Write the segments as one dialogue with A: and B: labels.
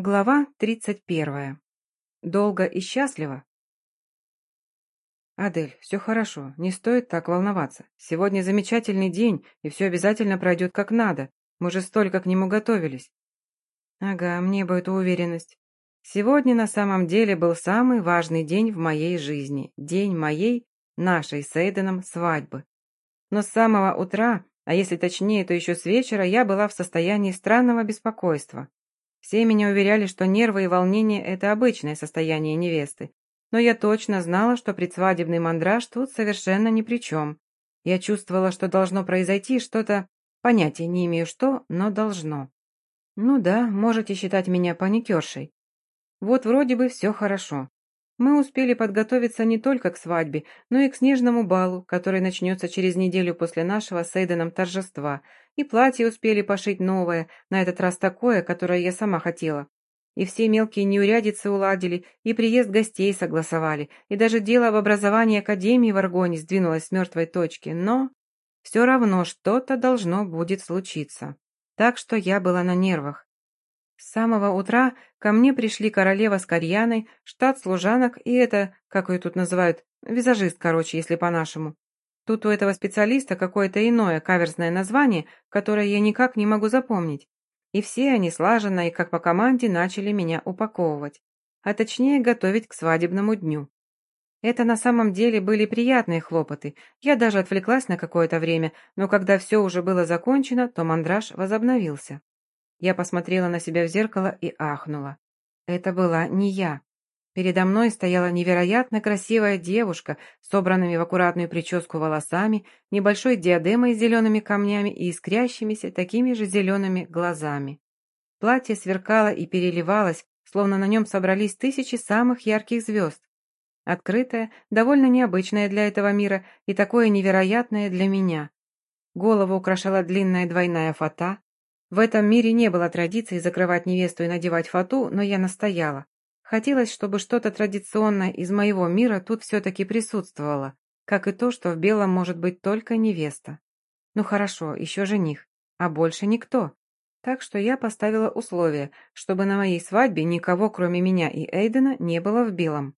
A: Глава тридцать первая. Долго и счастливо? Адель, все хорошо, не стоит так волноваться. Сегодня замечательный день, и все обязательно пройдет как надо. Мы же столько к нему готовились. Ага, мне бы эту уверенность. Сегодня на самом деле был самый важный день в моей жизни. День моей, нашей с Эйденом, свадьбы. Но с самого утра, а если точнее, то еще с вечера, я была в состоянии странного беспокойства. Все меня уверяли, что нервы и волнение – это обычное состояние невесты. Но я точно знала, что предсвадебный мандраж тут совершенно ни при чем. Я чувствовала, что должно произойти что-то, понятия не имею что, но должно. Ну да, можете считать меня паникершей. Вот вроде бы все хорошо. Мы успели подготовиться не только к свадьбе, но и к снежному балу, который начнется через неделю после нашего с Эйденом торжества, и платье успели пошить новое, на этот раз такое, которое я сама хотела. И все мелкие неурядицы уладили, и приезд гостей согласовали, и даже дело об образовании Академии в Аргоне сдвинулось с мертвой точки, но все равно что-то должно будет случиться. Так что я была на нервах. С самого утра ко мне пришли королева с Карьяной, штат служанок и это, как ее тут называют, визажист, короче, если по-нашему. Тут у этого специалиста какое-то иное каверзное название, которое я никак не могу запомнить. И все они слаженно и как по команде начали меня упаковывать, а точнее готовить к свадебному дню. Это на самом деле были приятные хлопоты. Я даже отвлеклась на какое-то время, но когда все уже было закончено, то мандраж возобновился. Я посмотрела на себя в зеркало и ахнула. Это была не я. Передо мной стояла невероятно красивая девушка собранными в аккуратную прическу волосами, небольшой диадемой с зелеными камнями и искрящимися такими же зелеными глазами. Платье сверкало и переливалось, словно на нем собрались тысячи самых ярких звезд. Открытое, довольно необычное для этого мира и такое невероятное для меня. Голову украшала длинная двойная фата, в этом мире не было традиции закрывать невесту и надевать фату, но я настояла. Хотелось, чтобы что-то традиционное из моего мира тут все-таки присутствовало, как и то, что в белом может быть только невеста. Ну хорошо, еще жених, а больше никто. Так что я поставила условие, чтобы на моей свадьбе никого, кроме меня и Эйдена, не было в белом.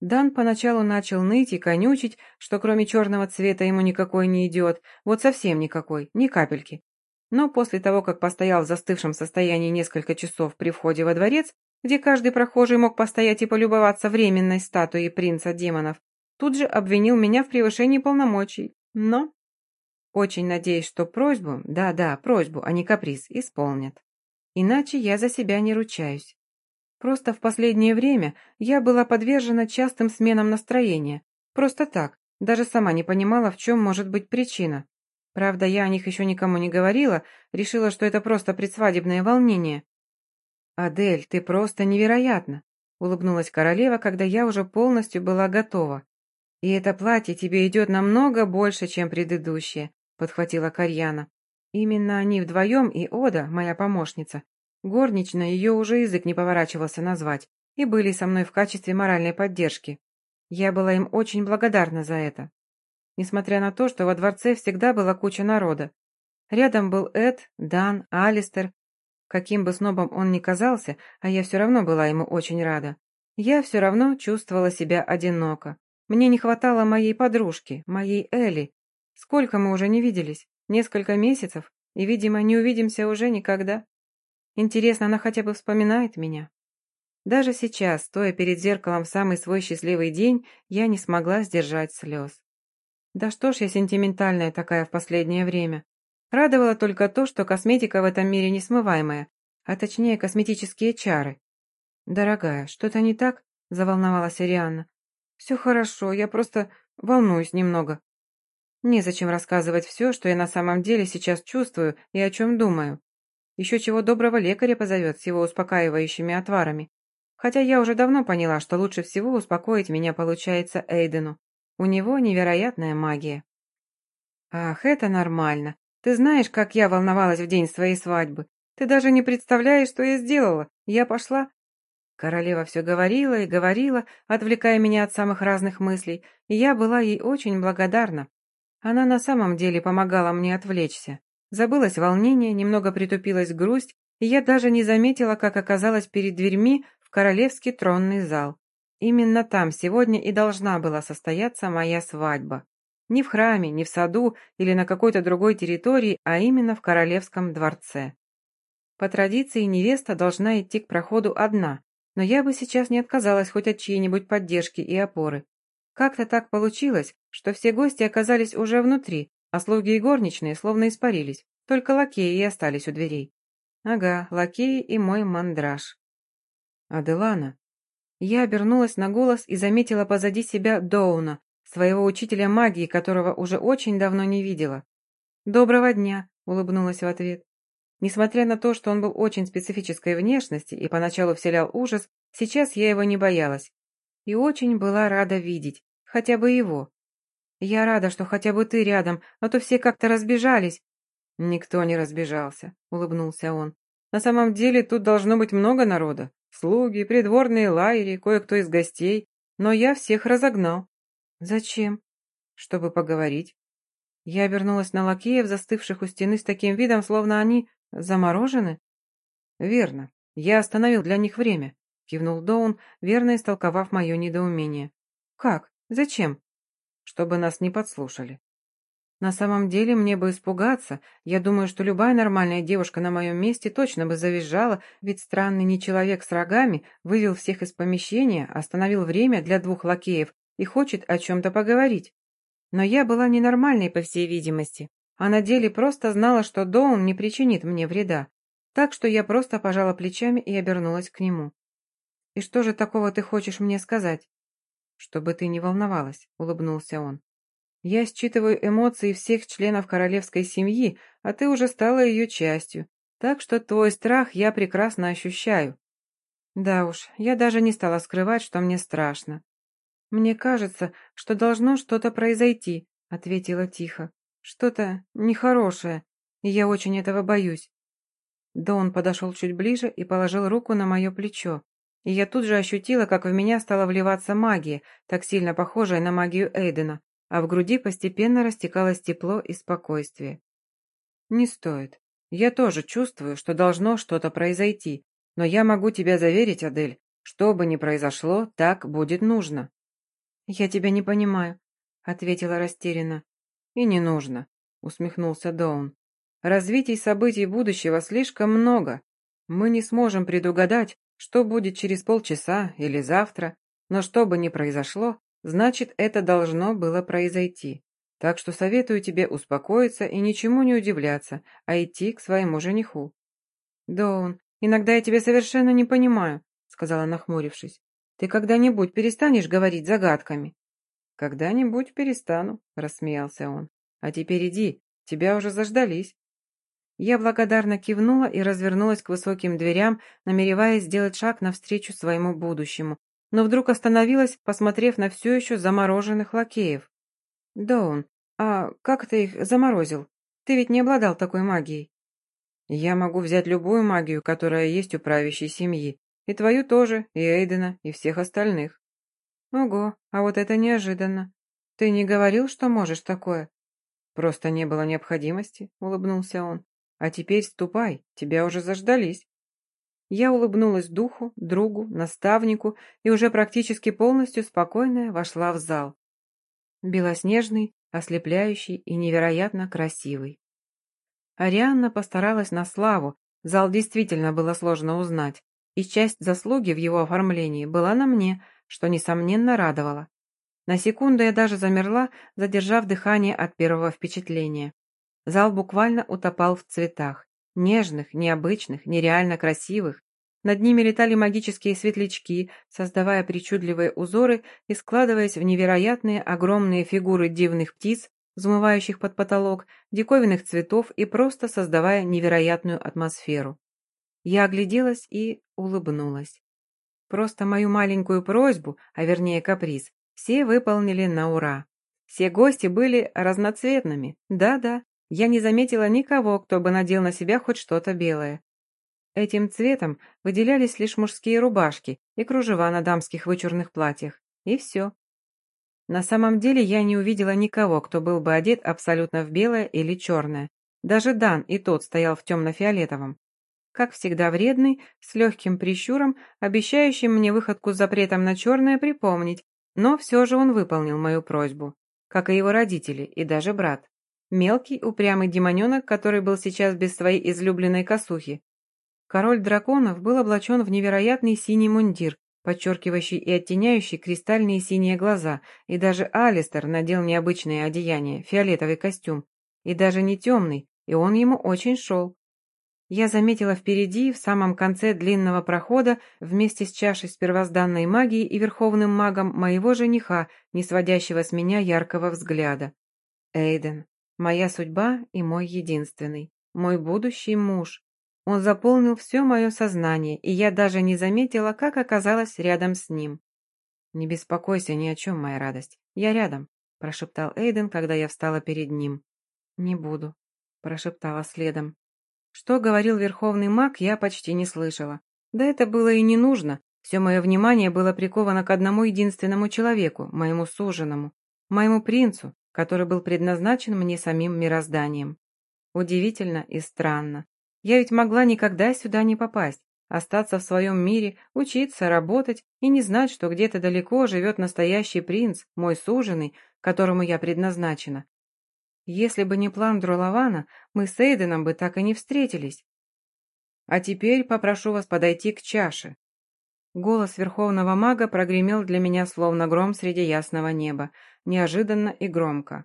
A: Дан поначалу начал ныть и конючить, что кроме черного цвета ему никакой не идет, вот совсем никакой, ни капельки. Но после того, как постоял в застывшем состоянии несколько часов при входе во дворец, где каждый прохожий мог постоять и полюбоваться временной статуей принца демонов, тут же обвинил меня в превышении полномочий. Но... Очень надеюсь, что просьбу, да-да, просьбу, а не каприз, исполнят. Иначе я за себя не ручаюсь. Просто в последнее время я была подвержена частым сменам настроения. Просто так, даже сама не понимала, в чем может быть причина. Правда, я о них еще никому не говорила, решила, что это просто предсвадебное волнение. «Адель, ты просто невероятна!» — улыбнулась королева, когда я уже полностью была готова. «И это платье тебе идет намного больше, чем предыдущее», — подхватила Карьяна. «Именно они вдвоем и Ода, моя помощница. Горничная ее уже язык не поворачивался назвать, и были со мной в качестве моральной поддержки. Я была им очень благодарна за это несмотря на то, что во дворце всегда была куча народа. Рядом был Эд, Дан, Алистер. Каким бы снобом он ни казался, а я все равно была ему очень рада. Я все равно чувствовала себя одиноко. Мне не хватало моей подружки, моей Элли. Сколько мы уже не виделись? Несколько месяцев? И, видимо, не увидимся уже никогда. Интересно, она хотя бы вспоминает меня? Даже сейчас, стоя перед зеркалом в самый свой счастливый день, я не смогла сдержать слез. Да что ж я сентиментальная такая в последнее время. Радовало только то, что косметика в этом мире несмываемая, а точнее косметические чары. «Дорогая, что-то не так?» – заволновалась Арианна. «Все хорошо, я просто волнуюсь немного. Незачем рассказывать все, что я на самом деле сейчас чувствую и о чем думаю. Еще чего доброго лекаря позовет с его успокаивающими отварами. Хотя я уже давно поняла, что лучше всего успокоить меня получается Эйдену. У него невероятная магия. Ах, это нормально. Ты знаешь, как я волновалась в день своей свадьбы. Ты даже не представляешь, что я сделала. Я пошла... Королева все говорила и говорила, отвлекая меня от самых разных мыслей, и я была ей очень благодарна. Она на самом деле помогала мне отвлечься. Забылось волнение, немного притупилась грусть, и я даже не заметила, как оказалась перед дверьми в королевский тронный зал. Именно там сегодня и должна была состояться моя свадьба. Не в храме, не в саду или на какой-то другой территории, а именно в королевском дворце. По традиции невеста должна идти к проходу одна, но я бы сейчас не отказалась хоть от чьей-нибудь поддержки и опоры. Как-то так получилось, что все гости оказались уже внутри, а слуги и горничные словно испарились, только лакеи и остались у дверей. Ага, лакеи и мой мандраж. Аделана. Я обернулась на голос и заметила позади себя Доуна, своего учителя магии, которого уже очень давно не видела. «Доброго дня», — улыбнулась в ответ. Несмотря на то, что он был очень специфической внешности и поначалу вселял ужас, сейчас я его не боялась. И очень была рада видеть, хотя бы его. Я рада, что хотя бы ты рядом, а то все как-то разбежались. Никто не разбежался, улыбнулся он. На самом деле тут должно быть много народа. Слуги, придворные лайри, кое-кто из гостей. Но я всех разогнал. Зачем? Чтобы поговорить. Я обернулась на лакеев, застывших у стены с таким видом, словно они заморожены. Верно. Я остановил для них время, кивнул Доун, верно истолковав мое недоумение. Как? Зачем? Чтобы нас не подслушали. На самом деле мне бы испугаться. Я думаю, что любая нормальная девушка на моем месте точно бы завизжала, ведь странный не человек с рогами вывел всех из помещения, остановил время для двух лакеев и хочет о чем-то поговорить. Но я была ненормальной, по всей видимости, а на деле просто знала, что Доун не причинит мне вреда. Так что я просто пожала плечами и обернулась к нему. «И что же такого ты хочешь мне сказать?» «Чтобы ты не волновалась», — улыбнулся он. Я считываю эмоции всех членов королевской семьи, а ты уже стала ее частью, так что твой страх я прекрасно ощущаю. Да уж, я даже не стала скрывать, что мне страшно. Мне кажется, что должно что-то произойти, ответила тихо. Что-то нехорошее, и я очень этого боюсь. Дон подошел чуть ближе и положил руку на мое плечо, и я тут же ощутила, как в меня стала вливаться магия, так сильно похожая на магию Эйдена, а в груди постепенно растекалось тепло и спокойствие. «Не стоит. Я тоже чувствую, что должно что-то произойти, но я могу тебя заверить, Адель, что бы ни произошло, так будет нужно». «Я тебя не понимаю», — ответила растерянно. «И не нужно», — усмехнулся Доун. «Развитий событий будущего слишком много. Мы не сможем предугадать, что будет через полчаса или завтра, но что бы ни произошло, Значит, это должно было произойти. Так что советую тебе успокоиться и ничему не удивляться, а идти к своему жениху. Доун, иногда я тебя совершенно не понимаю, сказала нахмурившись. Ты когда-нибудь перестанешь говорить загадками? Когда-нибудь перестану, рассмеялся он. А теперь иди, тебя уже заждались. Я благодарно кивнула и развернулась к высоким дверям, намереваясь сделать шаг навстречу своему будущему, но вдруг остановилась, посмотрев на все еще замороженных лакеев. «Доун, а как ты их заморозил? Ты ведь не обладал такой магией». «Я могу взять любую магию, которая есть у правящей семьи, и твою тоже, и Эйдена, и всех остальных». «Ого, а вот это неожиданно. Ты не говорил, что можешь такое?» «Просто не было необходимости», — улыбнулся он. «А теперь ступай, тебя уже заждались». Я улыбнулась духу, другу, наставнику и уже практически полностью спокойная вошла в зал. Белоснежный, ослепляющий и невероятно красивый. Арианна постаралась на славу, зал действительно было сложно узнать, и часть заслуги в его оформлении была на мне, что, несомненно, радовало. На секунду я даже замерла, задержав дыхание от первого впечатления. Зал буквально утопал в цветах нежных, необычных, нереально красивых. Над ними летали магические светлячки, создавая причудливые узоры и складываясь в невероятные огромные фигуры дивных птиц, взмывающих под потолок, диковинных цветов и просто создавая невероятную атмосферу. Я огляделась и улыбнулась. Просто мою маленькую просьбу, а вернее каприз, все выполнили на ура. Все гости были разноцветными, да-да, я не заметила никого, кто бы надел на себя хоть что-то белое. Этим цветом выделялись лишь мужские рубашки и кружева на дамских вычурных платьях. И все. На самом деле я не увидела никого, кто был бы одет абсолютно в белое или черное. Даже Дан и тот стоял в темно-фиолетовом. как всегда вредный, с легким прищуром, обещающим мне выходку с запретом на черное припомнить, но все же он выполнил мою просьбу, как и его родители и даже брат. Мелкий, упрямый демоненок, который был сейчас без своей излюбленной косухи. Король драконов был облачен в невероятный синий мундир, подчеркивающий и оттеняющий кристальные синие глаза, и даже Алистер надел необычное одеяние, фиолетовый костюм, и даже не темный, и он ему очень шел. Я заметила впереди, в самом конце длинного прохода, вместе с чашей с первозданной магией и верховным магом моего жениха, не сводящего с меня яркого взгляда. Эйден, моя судьба и мой единственный, мой будущий муж. Он заполнил все мое сознание, и я даже не заметила, как оказалась рядом с ним. «Не беспокойся ни о чем, моя радость. Я рядом», – прошептал Эйден, когда я встала перед ним. «Не буду», – прошептала следом. Что говорил верховный маг, я почти не слышала. Да это было и не нужно. Все мое внимание было приковано к одному единственному человеку, моему суженому, моему принцу, который был предназначен мне самим мирозданием. Удивительно и странно. Я ведь могла никогда сюда не попасть, остаться в своем мире, учиться, работать и не знать, что где-то далеко живет настоящий принц, мой суженый, которому я предназначена, если бы не план Друлавана, мы с Эйденом бы так и не встретились. А теперь попрошу вас подойти к чаше. Голос верховного мага прогремел для меня словно гром среди ясного неба, неожиданно и громко.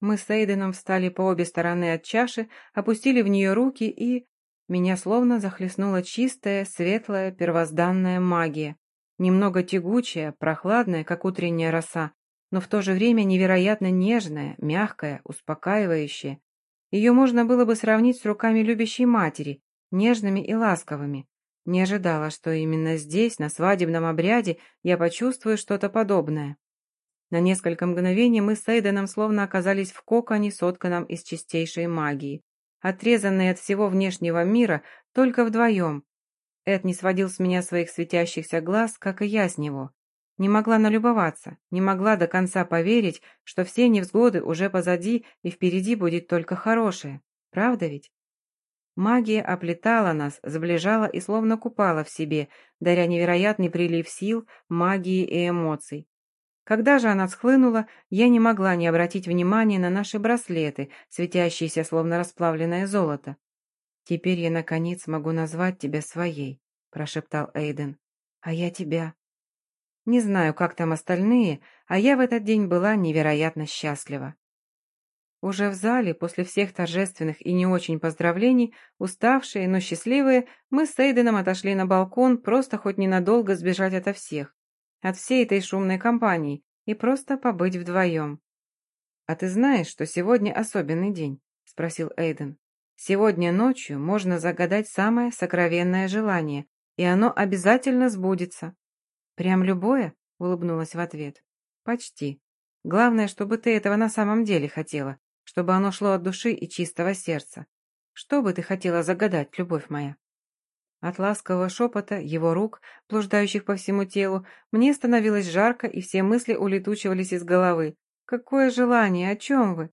A: Мы с Эйденом встали по обе стороны от чаши, опустили в нее руки и... Меня словно захлестнула чистая, светлая, первозданная магия. Немного тягучая, прохладная, как утренняя роса, но в то же время невероятно нежная, мягкая, успокаивающая. Ее можно было бы сравнить с руками любящей матери, нежными и ласковыми. Не ожидала, что именно здесь, на свадебном обряде, я почувствую что-то подобное. На несколько мгновений мы с Эйденом словно оказались в коконе, сотканном из чистейшей магии. Отрезанные от всего внешнего мира, только вдвоем. Эд не сводил с меня своих светящихся глаз, как и я с него. Не могла налюбоваться, не могла до конца поверить, что все невзгоды уже позади и впереди будет только хорошее. Правда ведь? Магия оплетала нас, сближала и словно купала в себе, даря невероятный прилив сил, магии и эмоций. Когда же она схлынула, я не могла не обратить внимания на наши браслеты, светящиеся словно расплавленное золото. «Теперь я, наконец, могу назвать тебя своей», – прошептал Эйден. «А я тебя», не знаю, как там остальные, а я в этот день была невероятно счастлива. Уже в зале, после всех торжественных и не очень поздравлений, уставшие, но счастливые, мы с Эйденом отошли на балкон, просто хоть ненадолго сбежать ото всех, от всей этой шумной компании, и просто побыть вдвоем. «А ты знаешь, что сегодня особенный день?» – спросил Эйден. «Сегодня ночью можно загадать самое сокровенное желание, и оно обязательно сбудется. «Прям любое?» — улыбнулась в ответ. «Почти. Главное, чтобы ты этого на самом деле хотела, чтобы оно шло от души и чистого сердца. Что бы ты хотела загадать, любовь моя?» От ласкового шепота, его рук, блуждающих по всему телу, мне становилось жарко, и все мысли улетучивались из головы. «Какое желание? О чем вы?»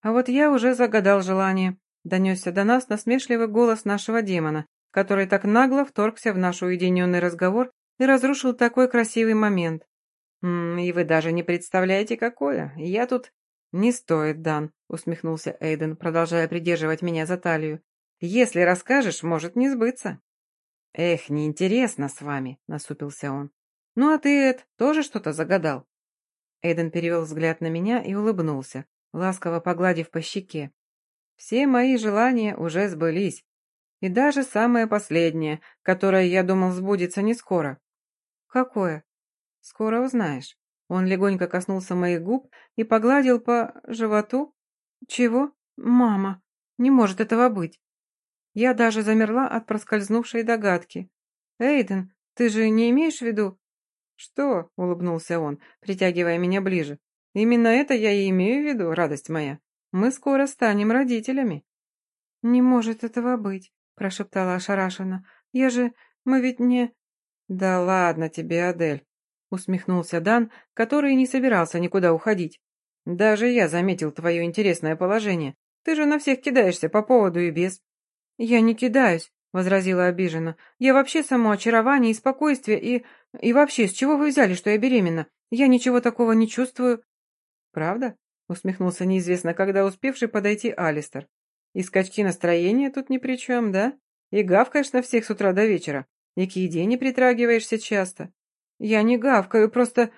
A: «А вот я уже загадал желание», — донесся до нас насмешливый голос нашего демона, который так нагло вторгся в наш уединенный разговор и разрушил такой красивый момент. И вы даже не представляете, какое. Я тут... Не стоит, Дан, усмехнулся Эйден, продолжая придерживать меня за талию. Если расскажешь, может не сбыться. Эх, неинтересно с вами, насупился он. Ну а ты, Эд, тоже что-то загадал? Эйден перевел взгляд на меня и улыбнулся, ласково погладив по щеке. Все мои желания уже сбылись. И даже самое последнее, которое, я думал, сбудется не скоро. «Какое?» «Скоро узнаешь». Он легонько коснулся моих губ и погладил по животу. «Чего? Мама, не может этого быть». Я даже замерла от проскользнувшей догадки. «Эйден, ты же не имеешь в виду...» «Что?» — улыбнулся он, притягивая меня ближе. «Именно это я и имею в виду, радость моя. Мы скоро станем родителями». «Не может этого быть», — прошептала ошарашенно. «Я же... Мы ведь не...» «Да ладно тебе, Адель», — усмехнулся Дан, который не собирался никуда уходить. «Даже я заметил твое интересное положение. Ты же на всех кидаешься по поводу и без». «Я не кидаюсь. — возразила обиженно. «Я вообще само очарование и спокойствие, и... И вообще, с чего вы взяли, что я беременна? Я ничего такого не чувствую». «Правда?» — усмехнулся неизвестно, когда успевший подойти Алистер. «И скачки настроения тут ни при чем, да? И гавкаешь на всех с утра до вечера, и к еде не притрагиваешься часто». «Я не гавкаю, просто...»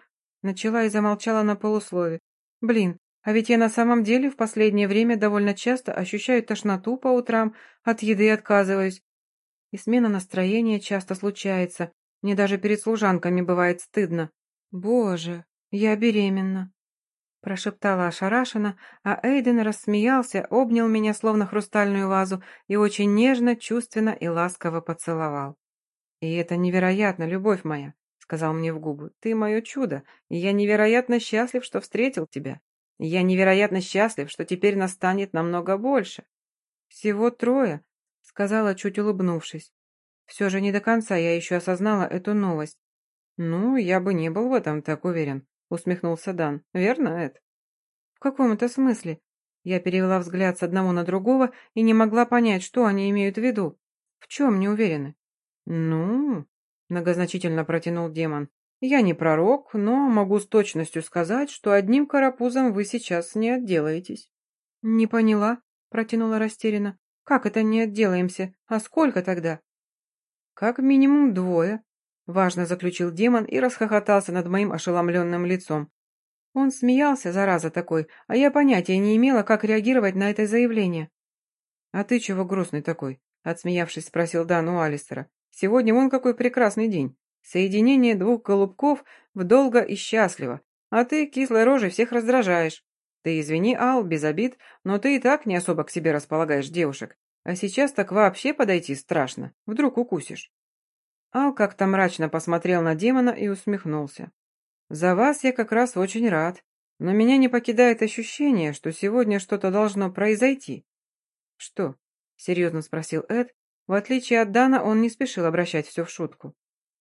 A: Начала и замолчала на полуслове. «Блин, а ведь я на самом деле в последнее время довольно часто ощущаю тошноту по утрам, от еды отказываюсь. И смена настроения часто случается. Мне даже перед служанками бывает стыдно. Боже, я беременна. Прошептала ошарашенно, а Эйден рассмеялся, обнял меня словно хрустальную вазу и очень нежно, чувственно и ласково поцеловал. «И это невероятно, любовь моя», — сказал мне в губы. «Ты мое чудо, и я невероятно счастлив, что встретил тебя. Я невероятно счастлив, что теперь настанет намного больше». «Всего трое», сказала, чуть улыбнувшись. Все же не до конца я еще осознала эту новость. «Ну, я бы не был в этом так уверен», — усмехнулся Дан. «Верно, Эд?» «В каком это смысле?» Я перевела взгляд с одного на другого и не могла понять, что они имеют в виду. В чем не уверены? «Ну...» — многозначительно протянул демон. «Я не пророк, но могу с точностью сказать, что одним карапузом вы сейчас не отделаетесь». «Не поняла», — протянула растерянно. Как это не отделаемся? А сколько тогда? Как минимум двое, важно заключил демон и расхохотался над моим ошеломленным лицом. Он смеялся, зараза такой, а я понятия не имела, как реагировать на это заявление. «А ты чего грустный такой?» — отсмеявшись, спросил Дан у Алистера. «Сегодня вон какой прекрасный день. Соединение двух голубков в долго и счастливо, а ты кислой рожей всех раздражаешь. Ты извини, Ал, без обид, но ты и так не особо к себе располагаешь девушек. А сейчас так вообще подойти страшно. Вдруг укусишь. Ал как-то мрачно посмотрел на демона и усмехнулся. «За вас я как раз очень рад, но меня не покидает ощущение, что сегодня что-то должно произойти». «Что?» — серьезно спросил Эд. В отличие от Дана, он не спешил обращать все в шутку.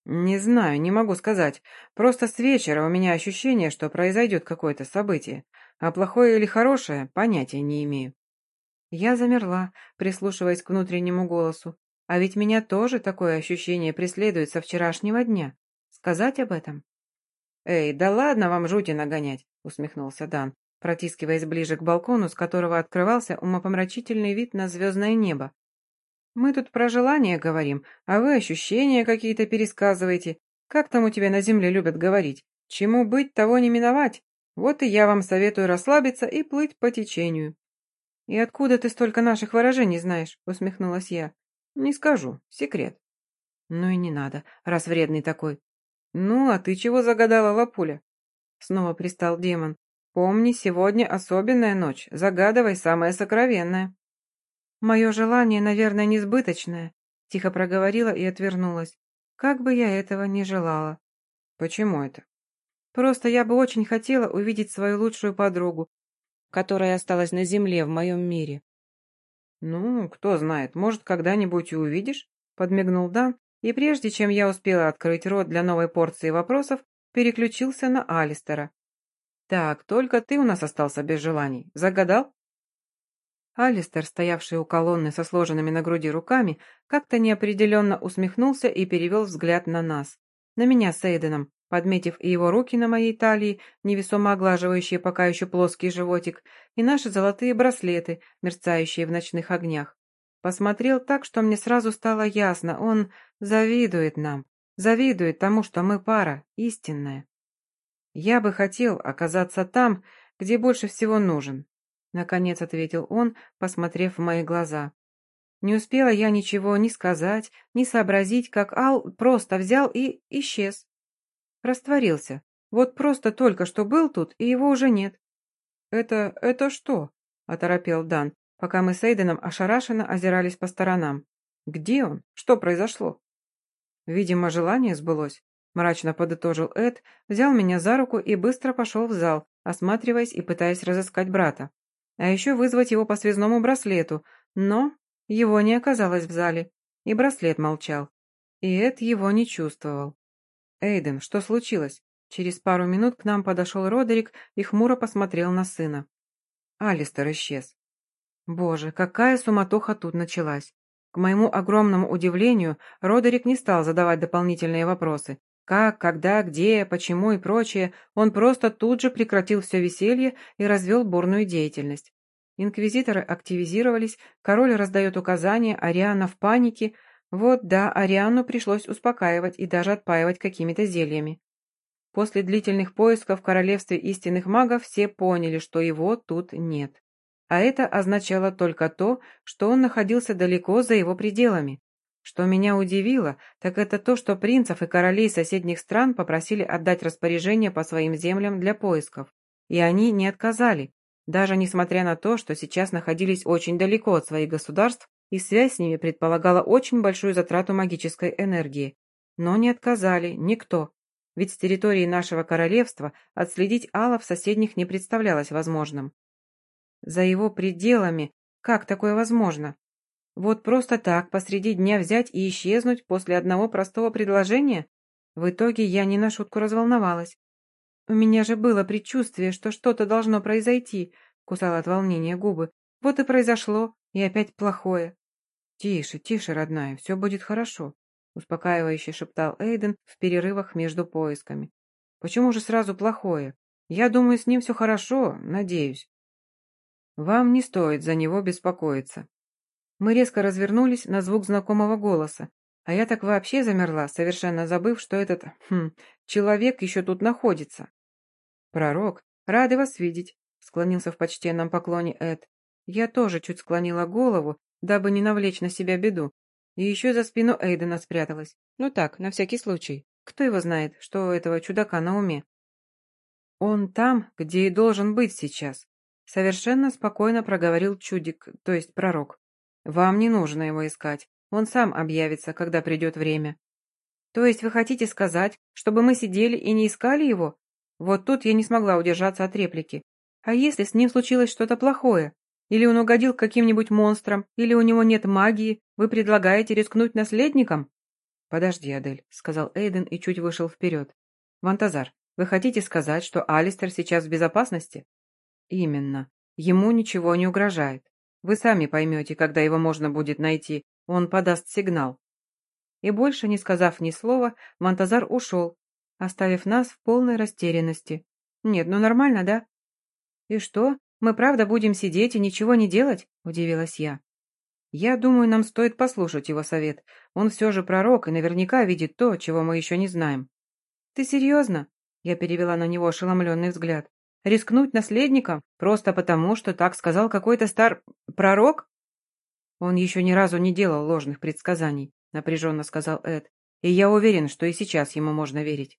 A: «Не знаю, не могу сказать. Просто с вечера у меня ощущение, что произойдет какое-то событие. А плохое или хорошее, понятия не имею. Я замерла, прислушиваясь к внутреннему голосу. А ведь меня тоже такое ощущение преследует со вчерашнего дня. Сказать об этом? «Эй, да ладно вам жути нагонять», — усмехнулся Дан, протискиваясь ближе к балкону, с которого открывался умопомрачительный вид на звездное небо. «Мы тут про желания говорим, а вы ощущения какие-то пересказываете. Как там у тебя на земле любят говорить? Чему быть, того не миновать. Вот и я вам советую расслабиться и плыть по течению». «И откуда ты столько наших выражений знаешь?» — усмехнулась я. «Не скажу. Секрет». «Ну и не надо, раз вредный такой». «Ну, а ты чего загадала, Лапуля?» Снова пристал демон. «Помни, сегодня особенная ночь. Загадывай самое сокровенное». «Мое желание, наверное, несбыточное», — тихо проговорила и отвернулась. «Как бы я этого не желала». «Почему это?» Просто я бы очень хотела увидеть свою лучшую подругу, которая осталась на земле в моем мире. «Ну, кто знает, может, когда-нибудь и увидишь?» — подмигнул Дан, и прежде чем я успела открыть рот для новой порции вопросов, переключился на Алистера. «Так, только ты у нас остался без желаний. Загадал?» Алистер, стоявший у колонны со сложенными на груди руками, как-то неопределенно усмехнулся и перевел взгляд на нас. На меня с Эйденом, подметив и его руки на моей талии, невесомо оглаживающие пока еще плоский животик, и наши золотые браслеты, мерцающие в ночных огнях. Посмотрел так, что мне сразу стало ясно, он завидует нам, завидует тому, что мы пара, истинная. Я бы хотел оказаться там, где больше всего нужен, наконец ответил он, посмотрев в мои глаза. Не успела я ничего ни сказать, ни сообразить, как Ал просто взял и исчез. Растворился. Вот просто только что был тут, и его уже нет. «Это... это что?» — оторопел Дан, пока мы с Эйденом ошарашенно озирались по сторонам. «Где он? Что произошло?» «Видимо, желание сбылось», — мрачно подытожил Эд, взял меня за руку и быстро пошел в зал, осматриваясь и пытаясь разыскать брата. А еще вызвать его по связному браслету, но его не оказалось в зале, и браслет молчал. И Эд его не чувствовал. «Эйден, что случилось?» Через пару минут к нам подошел Родерик и хмуро посмотрел на сына. Алистер исчез. Боже, какая суматоха тут началась. К моему огромному удивлению, Родерик не стал задавать дополнительные вопросы. Как, когда, где, почему и прочее, он просто тут же прекратил все веселье и развел бурную деятельность. Инквизиторы активизировались, король раздает указания, Ариана в панике. Вот да, Ариану пришлось успокаивать и даже отпаивать какими-то зельями. После длительных поисков в королевстве истинных магов все поняли, что его тут нет. А это означало только то, что он находился далеко за его пределами. Что меня удивило, так это то, что принцев и королей соседних стран попросили отдать распоряжение по своим землям для поисков. И они не отказали, даже несмотря на то, что сейчас находились очень далеко от своих государств, и связь с ними предполагала очень большую затрату магической энергии. Но не отказали никто, ведь с территории нашего королевства отследить Алла в соседних не представлялось возможным. За его пределами как такое возможно? Вот просто так посреди дня взять и исчезнуть после одного простого предложения? В итоге я не на шутку разволновалась. «У меня же было предчувствие, что что-то должно произойти», — кусала от волнения губы. «Вот и произошло, и опять плохое». «Тише, тише, родная, все будет хорошо», — успокаивающе шептал Эйден в перерывах между поисками. «Почему же сразу плохое? Я думаю, с ним все хорошо, надеюсь». «Вам не стоит за него беспокоиться». Мы резко развернулись на звук знакомого голоса, а я так вообще замерла, совершенно забыв, что этот, хм, человек еще тут находится. «Пророк, рады вас видеть», — склонился в почтенном поклоне Эд. Я тоже чуть склонила голову, дабы не навлечь на себя беду. И еще за спину Эйдена спряталась. Ну так, на всякий случай. Кто его знает, что у этого чудака на уме? Он там, где и должен быть сейчас. Совершенно спокойно проговорил чудик, то есть пророк. Вам не нужно его искать. Он сам объявится, когда придет время. То есть вы хотите сказать, чтобы мы сидели и не искали его? Вот тут я не смогла удержаться от реплики. А если с ним случилось что-то плохое? Или он угодил каким-нибудь монстрам, или у него нет магии, вы предлагаете рискнуть наследником? Подожди, Адель, сказал Эйден и чуть вышел вперед. Вантазар, вы хотите сказать, что Алистер сейчас в безопасности? Именно. Ему ничего не угрожает. Вы сами поймете, когда его можно будет найти, он подаст сигнал. И больше не сказав ни слова, Монтазар ушел, оставив нас в полной растерянности. Нет, ну нормально, да? И что, мы правда будем сидеть и ничего не делать? Удивилась я. Я думаю, нам стоит послушать его совет. Он все же пророк и наверняка видит то, чего мы еще не знаем. Ты серьезно? Я перевела на него ошеломленный взгляд. Рискнуть наследником? Просто потому, что так сказал какой-то стар... пророк? «Он еще ни разу не делал ложных предсказаний», — напряженно сказал Эд. «И я уверен, что и сейчас ему можно верить».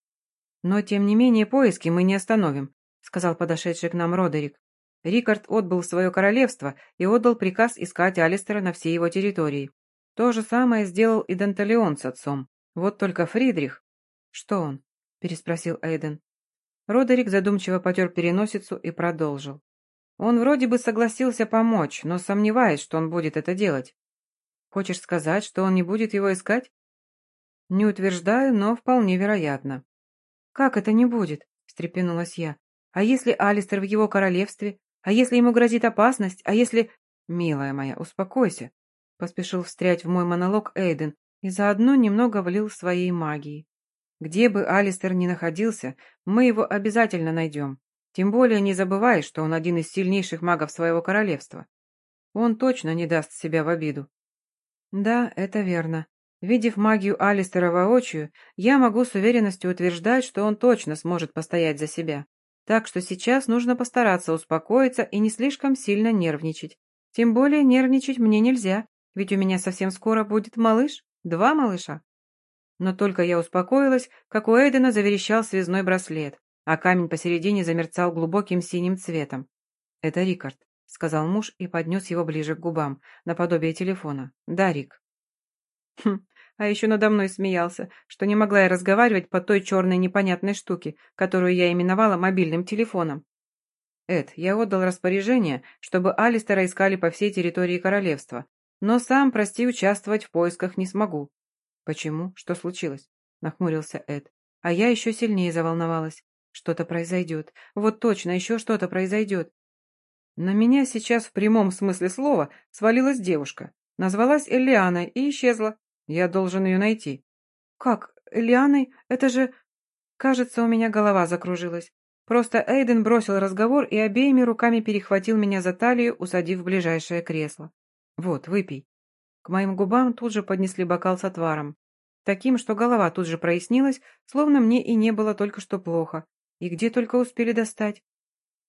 A: «Но, тем не менее, поиски мы не остановим», — сказал подошедший к нам Родерик. Рикард отбыл свое королевство и отдал приказ искать Алистера на всей его территории. То же самое сделал и Данталеон с отцом. Вот только Фридрих... «Что он?» — переспросил Эйден. Родерик задумчиво потер переносицу и продолжил. Он вроде бы согласился помочь, но сомневаюсь, что он будет это делать. Хочешь сказать, что он не будет его искать? Не утверждаю, но вполне вероятно. Как это не будет? встрепенулась я. А если Алистер в его королевстве? А если ему грозит опасность? А если... Милая моя, успокойся. Поспешил встрять в мой монолог Эйден и заодно немного влил своей магией. Где бы Алистер ни находился, мы его обязательно найдем. Тем более не забывай, что он один из сильнейших магов своего королевства. Он точно не даст себя в обиду. Да, это верно. Видев магию Алистера воочию, я могу с уверенностью утверждать, что он точно сможет постоять за себя. Так что сейчас нужно постараться успокоиться и не слишком сильно нервничать. Тем более нервничать мне нельзя, ведь у меня совсем скоро будет малыш, два малыша. Но только я успокоилась, как у Эйдена заверещал связной браслет а камень посередине замерцал глубоким синим цветом. «Это Рикард», — сказал муж и поднес его ближе к губам, наподобие телефона. «Да, Рик». Хм, а еще надо мной смеялся, что не могла я разговаривать по той черной непонятной штуке, которую я именовала мобильным телефоном. Эд, я отдал распоряжение, чтобы Алистера искали по всей территории королевства, но сам, прости, участвовать в поисках не смогу. Почему? Что случилось? Нахмурился Эд. А я еще сильнее заволновалась. Что-то произойдет. Вот точно, еще что-то произойдет. На меня сейчас в прямом смысле слова свалилась девушка. Назвалась Элианой и исчезла. Я должен ее найти». «Как? Элианой? Это же...» Кажется, у меня голова закружилась. Просто Эйден бросил разговор и обеими руками перехватил меня за талию, усадив в ближайшее кресло. «Вот, выпей». К моим губам тут же поднесли бокал с отваром. Таким, что голова тут же прояснилась, словно мне и не было только что плохо. И где только успели достать.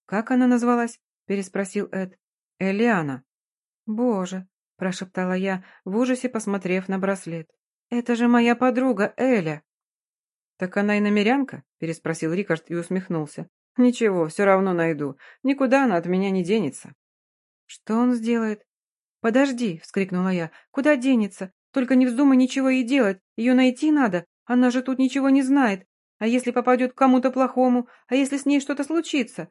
A: «Как она назвалась?» — переспросил Эд. «Элиана». «Боже», — прошептала я, в ужасе посмотрев на браслет. «Это же моя подруга Эля!» «Так она и намерянка?» — переспросил Рикард и усмехнулся. «Ничего, все равно найду. Никуда она от меня не денется». «Что он сделает?» «Подожди!» — вскрикнула я. «Куда денется? Только не вздумай ничего ей делать. Ее найти надо. Она же тут ничего не знает. А если попадет к кому-то плохому? А если с ней что-то случится?»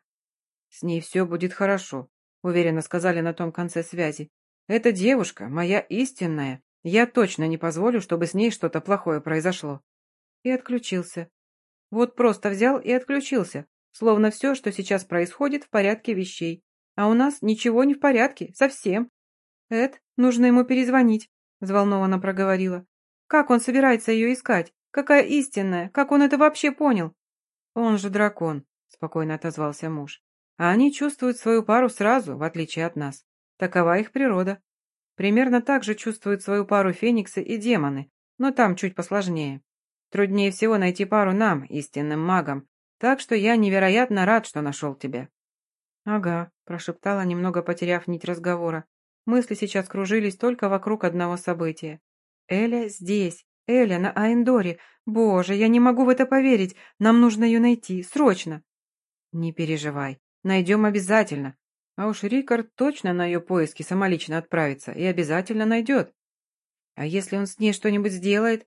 A: «С ней все будет хорошо», — уверенно сказали на том конце связи. «Эта девушка моя истинная. Я точно не позволю, чтобы с ней что-то плохое произошло» и отключился. Вот просто взял и отключился, словно все, что сейчас происходит, в порядке вещей. А у нас ничего не в порядке, совсем. Эд, нужно ему перезвонить, взволнованно проговорила. Как он собирается ее искать? Какая истинная? Как он это вообще понял? Он же дракон, спокойно отозвался муж. А они чувствуют свою пару сразу, в отличие от нас. Такова их природа. Примерно так же чувствуют свою пару фениксы и демоны, но там чуть посложнее. Труднее всего найти пару нам, истинным магам, так что я невероятно рад, что нашел тебя». «Ага», — прошептала, немного потеряв нить разговора. Мысли сейчас кружились только вокруг одного события. «Эля здесь! Эля на Аэндоре! Боже, я не могу в это поверить! Нам нужно ее найти! Срочно!» «Не переживай, найдем обязательно. А уж Рикард точно на ее поиски самолично отправится и обязательно найдет. А если он с ней что-нибудь сделает,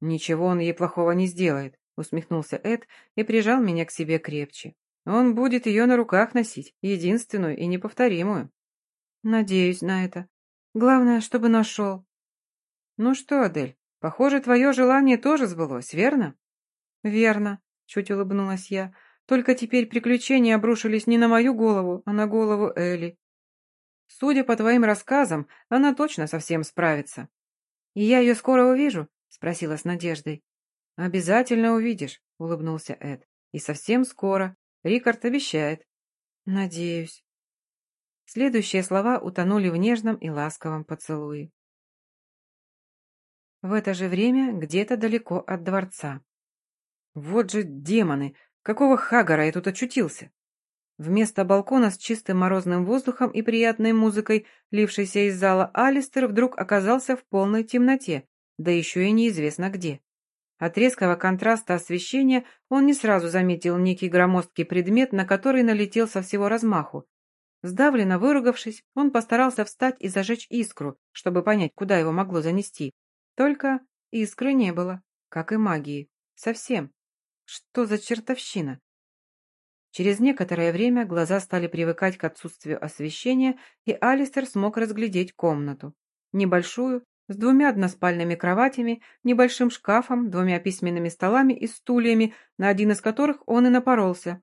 A: «Ничего он ей плохого не сделает», — усмехнулся Эд и прижал меня к себе крепче. «Он будет ее на руках носить, единственную и неповторимую». «Надеюсь на это. Главное, чтобы нашел». «Ну что, Адель, похоже, твое желание тоже сбылось, верно?» «Верно», — чуть улыбнулась я. «Только теперь приключения обрушились не на мою голову, а на голову Элли. Судя по твоим рассказам, она точно совсем справится. И я ее скоро увижу, — спросила с надеждой. «Обязательно увидишь», — улыбнулся Эд. «И совсем скоро. Рикард обещает». «Надеюсь». Следующие слова утонули в нежном и ласковом поцелуе. В это же время где-то далеко от дворца. «Вот же демоны! Какого хагара я тут очутился?» Вместо балкона с чистым морозным воздухом и приятной музыкой, лившейся из зала, Алистер вдруг оказался в полной темноте, да еще и неизвестно где. От резкого контраста освещения он не сразу заметил некий громоздкий предмет, на который налетел со всего размаху. Сдавленно выругавшись, он постарался встать и зажечь искру, чтобы понять, куда его могло занести. Только искры не было, как и магии. Совсем. Что за чертовщина? Через некоторое время глаза стали привыкать к отсутствию освещения, и Алистер смог разглядеть комнату. Небольшую, с двумя односпальными кроватями, небольшим шкафом, двумя письменными столами и стульями, на один из которых он и напоролся.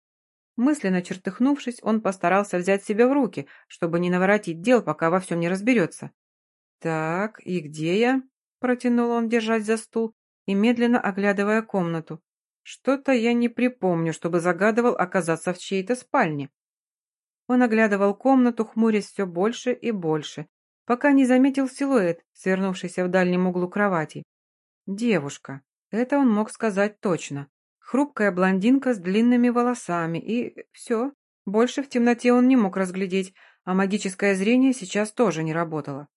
A: Мысленно чертыхнувшись, он постарался взять себя в руки, чтобы не наворотить дел, пока во всем не разберется. «Так, и где я?» — протянул он, держась за стул и медленно оглядывая комнату. «Что-то я не припомню, чтобы загадывал оказаться в чьей-то спальне». Он оглядывал комнату, хмурясь все больше и больше, пока не заметил силуэт, свернувшийся в дальнем углу кровати. Девушка. Это он мог сказать точно. Хрупкая блондинка с длинными волосами, и все. Больше в темноте он не мог разглядеть, а магическое зрение сейчас тоже не работало.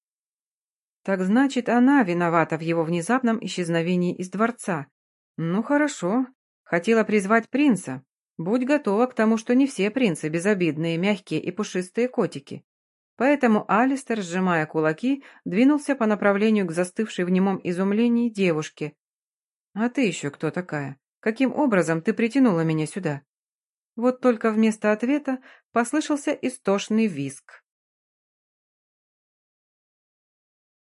A: Так значит, она виновата в его внезапном исчезновении из дворца. Ну хорошо. Хотела призвать принца. Будь готова к тому, что не все принцы безобидные, мягкие и пушистые котики. Поэтому Алистер, сжимая кулаки, двинулся по направлению к застывшей в немом изумлении девушке. «А ты еще кто такая? Каким образом ты притянула меня сюда?» Вот только вместо ответа послышался истошный виск.